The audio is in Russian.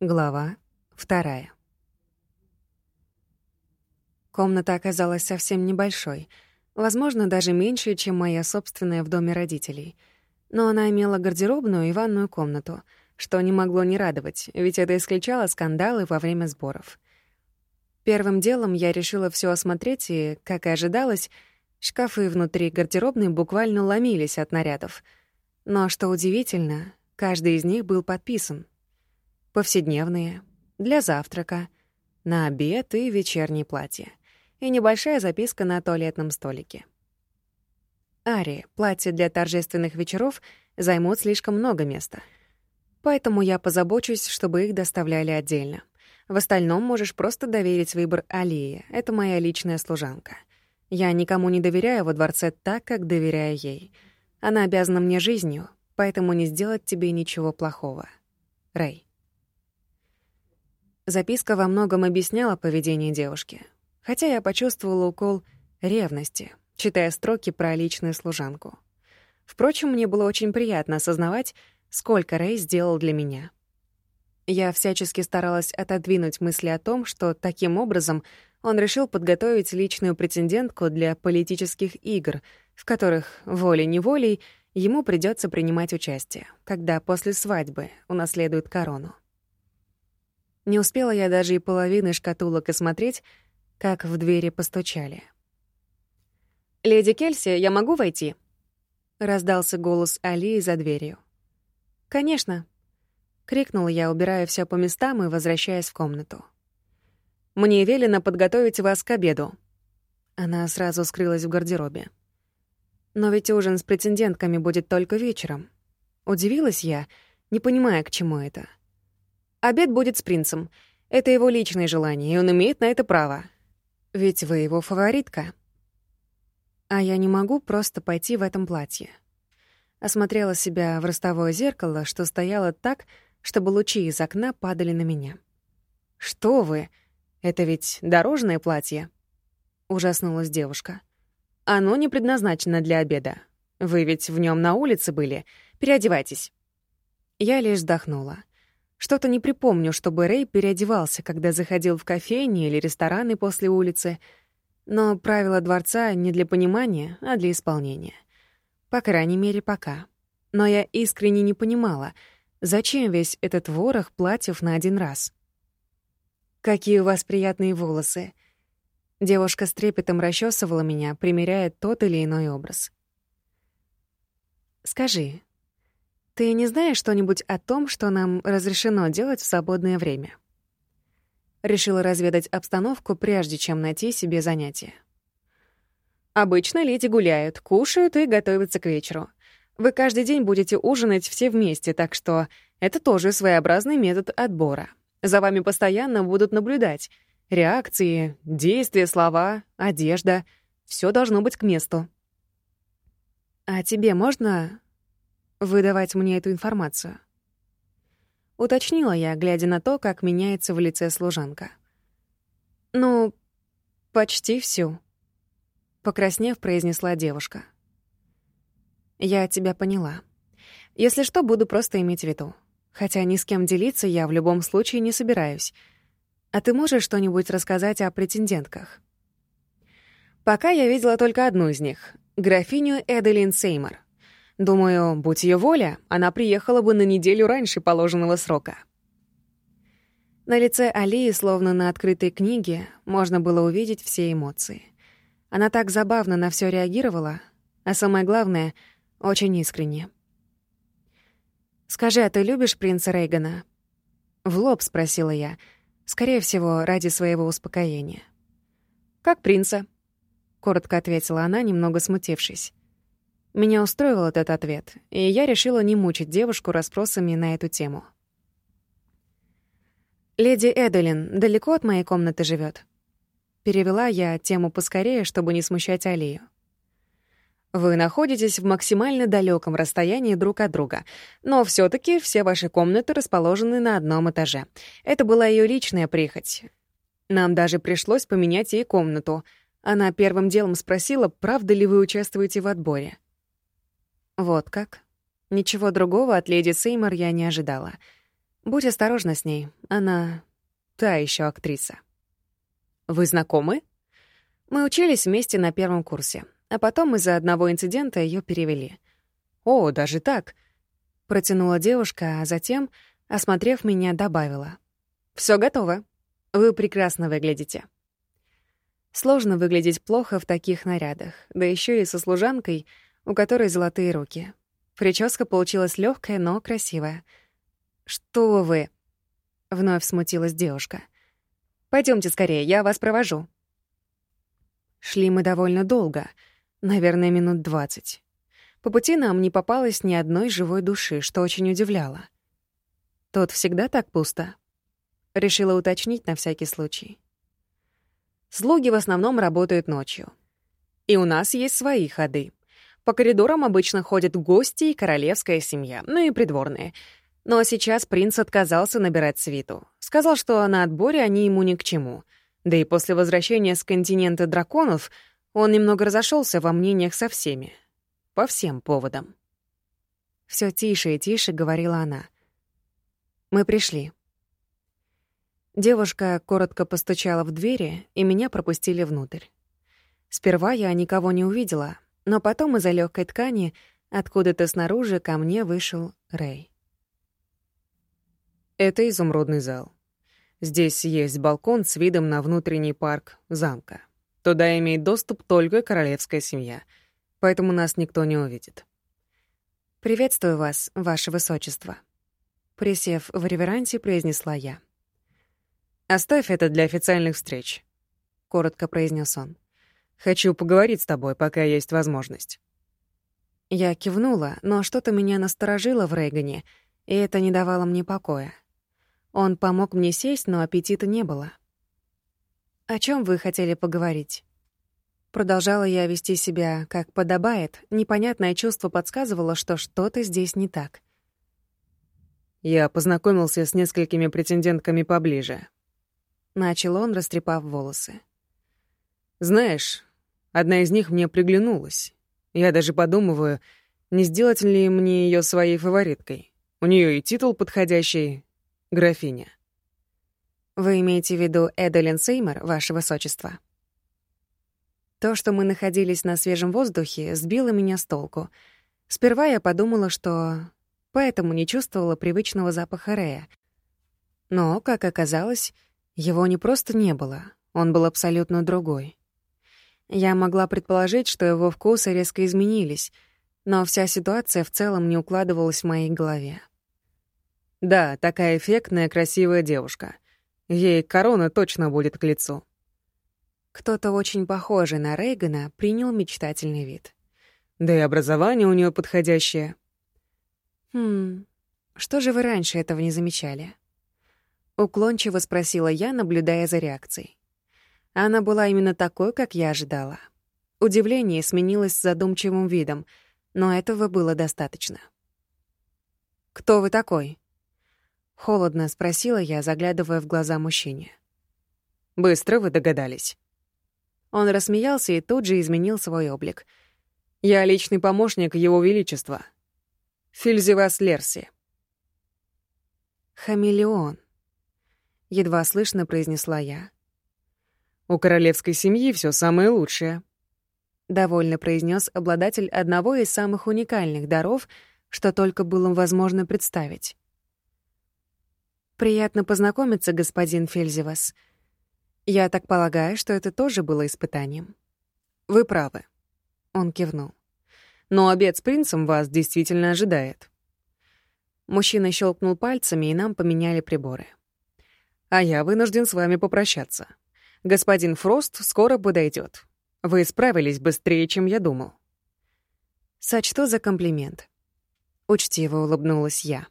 Глава вторая. Комната оказалась совсем небольшой, возможно, даже меньше, чем моя собственная в доме родителей. Но она имела гардеробную и ванную комнату, что не могло не радовать, ведь это исключало скандалы во время сборов. Первым делом я решила все осмотреть, и, как и ожидалось, шкафы внутри гардеробной буквально ломились от нарядов. Но, что удивительно, каждый из них был подписан — повседневные, для завтрака, на обед и вечернее платье. И небольшая записка на туалетном столике. Ари, платья для торжественных вечеров займут слишком много места. Поэтому я позабочусь, чтобы их доставляли отдельно. В остальном можешь просто доверить выбор Алии. Это моя личная служанка. Я никому не доверяю во дворце так, как доверяю ей. Она обязана мне жизнью, поэтому не сделать тебе ничего плохого. Рэй. Записка во многом объясняла поведение девушки, хотя я почувствовала укол ревности, читая строки про личную служанку. Впрочем, мне было очень приятно осознавать, сколько Рэй сделал для меня. Я всячески старалась отодвинуть мысли о том, что таким образом он решил подготовить личную претендентку для политических игр, в которых волей-неволей ему придется принимать участие, когда после свадьбы унаследует корону. Не успела я даже и половины шкатулок осмотреть, как в двери постучали. «Леди Кельси, я могу войти?» — раздался голос Али за дверью. «Конечно», — крикнула я, убирая все по местам и возвращаясь в комнату. «Мне велено подготовить вас к обеду». Она сразу скрылась в гардеробе. «Но ведь ужин с претендентками будет только вечером». Удивилась я, не понимая, к чему это. Обед будет с принцем. Это его личное желание, и он имеет на это право. Ведь вы его фаворитка. А я не могу просто пойти в этом платье. Осмотрела себя в ростовое зеркало, что стояло так, чтобы лучи из окна падали на меня. «Что вы? Это ведь дорожное платье?» — ужаснулась девушка. «Оно не предназначено для обеда. Вы ведь в нем на улице были. Переодевайтесь». Я лишь вздохнула. Что-то не припомню, чтобы Рэй переодевался, когда заходил в кофейни или рестораны после улицы. Но правила дворца не для понимания, а для исполнения. По крайней мере, пока. Но я искренне не понимала, зачем весь этот ворох платьев на один раз. «Какие у вас приятные волосы!» Девушка с трепетом расчесывала меня, примеряя тот или иной образ. «Скажи, ты не знаешь что-нибудь о том, что нам разрешено делать в свободное время? Решила разведать обстановку, прежде чем найти себе занятие. Обычно леди гуляют, кушают и готовятся к вечеру. Вы каждый день будете ужинать все вместе, так что это тоже своеобразный метод отбора. За вами постоянно будут наблюдать. Реакции, действия, слова, одежда — все должно быть к месту. «А тебе можно выдавать мне эту информацию. Уточнила я, глядя на то, как меняется в лице служанка. «Ну, почти всю», — покраснев, произнесла девушка. «Я тебя поняла. Если что, буду просто иметь в виду. Хотя ни с кем делиться я в любом случае не собираюсь. А ты можешь что-нибудь рассказать о претендентках?» Пока я видела только одну из них — графиню Эделин Сеймор. Думаю, будь ее воля, она приехала бы на неделю раньше положенного срока. На лице Алии, словно на открытой книге, можно было увидеть все эмоции. Она так забавно на все реагировала, а самое главное — очень искренне. «Скажи, а ты любишь принца Рейгана?» В лоб спросила я, скорее всего, ради своего успокоения. «Как принца?» — коротко ответила она, немного смутившись. Меня устроил этот ответ, и я решила не мучить девушку расспросами на эту тему. «Леди Эделин далеко от моей комнаты живет. Перевела я тему поскорее, чтобы не смущать Алию. Вы находитесь в максимально далеком расстоянии друг от друга, но все таки все ваши комнаты расположены на одном этаже. Это была ее личная прихоть. Нам даже пришлось поменять ей комнату. Она первым делом спросила, правда ли вы участвуете в отборе. Вот как. Ничего другого от леди Сеймор я не ожидала. Будь осторожна с ней, она та еще актриса. Вы знакомы? Мы учились вместе на первом курсе, а потом из-за одного инцидента ее перевели. О, даже так? Протянула девушка, а затем, осмотрев меня, добавила. Все готово. Вы прекрасно выглядите. Сложно выглядеть плохо в таких нарядах, да еще и со служанкой, у которой золотые руки. Прическа получилась легкая, но красивая. «Что вы?» — вновь смутилась девушка. Пойдемте скорее, я вас провожу». Шли мы довольно долго, наверное, минут двадцать. По пути нам не попалось ни одной живой души, что очень удивляло. Тут всегда так пусто. Решила уточнить на всякий случай. Слуги в основном работают ночью. И у нас есть свои ходы. По коридорам обычно ходят гости и королевская семья, ну и придворные. Но сейчас принц отказался набирать свиту. Сказал, что на отборе они ему ни к чему. Да и после возвращения с континента драконов он немного разошелся во мнениях со всеми. По всем поводам. Все тише и тише говорила она. «Мы пришли». Девушка коротко постучала в двери, и меня пропустили внутрь. Сперва я никого не увидела, но потом из-за легкой ткани откуда-то снаружи ко мне вышел Рэй. Это изумрудный зал. Здесь есть балкон с видом на внутренний парк замка. Туда имеет доступ только королевская семья, поэтому нас никто не увидит. «Приветствую вас, ваше высочество», — присев в реверансе, произнесла я. «Оставь это для официальных встреч», — коротко произнес он. «Хочу поговорить с тобой, пока есть возможность». Я кивнула, но что-то меня насторожило в Рейгане, и это не давало мне покоя. Он помог мне сесть, но аппетита не было. «О чем вы хотели поговорить?» Продолжала я вести себя, как подобает. Непонятное чувство подсказывало, что что-то здесь не так. Я познакомился с несколькими претендентками поближе. Начал он, растрепав волосы. Знаешь, одна из них мне приглянулась. Я даже подумываю, не сделать ли мне ее своей фавориткой. У нее и титул подходящий — графиня. Вы имеете в виду Эдолин Сеймер, ваше высочество? То, что мы находились на свежем воздухе, сбило меня с толку. Сперва я подумала, что поэтому не чувствовала привычного запаха Рея. Но, как оказалось, его не просто не было, он был абсолютно другой. Я могла предположить, что его вкусы резко изменились, но вся ситуация в целом не укладывалась в моей голове. Да, такая эффектная, красивая девушка. Ей корона точно будет к лицу. Кто-то очень похожий на Рейгана принял мечтательный вид. Да и образование у нее подходящее. Хм, что же вы раньше этого не замечали? Уклончиво спросила я, наблюдая за реакцией. Она была именно такой, как я ожидала. Удивление сменилось задумчивым видом, но этого было достаточно. «Кто вы такой?» Холодно спросила я, заглядывая в глаза мужчине. «Быстро вы догадались». Он рассмеялся и тут же изменил свой облик. «Я личный помощник Его Величества. Фильзивас Лерси». «Хамелеон», — едва слышно произнесла я. «У королевской семьи все самое лучшее», — довольно произнес обладатель одного из самых уникальных даров, что только было возможно представить. «Приятно познакомиться, господин Фельзевас. Я так полагаю, что это тоже было испытанием». «Вы правы», — он кивнул. «Но обед с принцем вас действительно ожидает». Мужчина щелкнул пальцами, и нам поменяли приборы. А я вынужден с вами попрощаться. Господин Фрост скоро подойдет. Вы справились быстрее, чем я думал. Сочту за комплимент. Учтиво улыбнулась я.